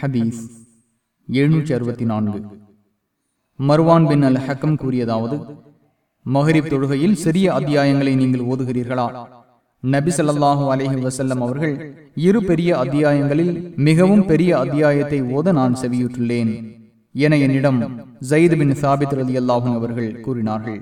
ஹபீஸ் எழுநூற்றி அறுபத்தி நான்கு. மர்வான் பின் அல் ஹக்கம் கூறியதாவது மஹரிப் தொழுகையில் சிறிய அத்தியாயங்களை நீங்கள் ஓதுகிறீர்களா? நபி சொல்லாஹு அலஹி வசல்லம் அவர்கள் இரு பெரிய அத்தியாயங்களில் மிகவும் பெரிய அத்தியாயத்தை ஓத நான் செவியுற்றுள்ளேன் என என்னிடம் ஜயித் பின் சாபித் ரதி அல்லாஹும் அவர்கள் கூறினார்கள்.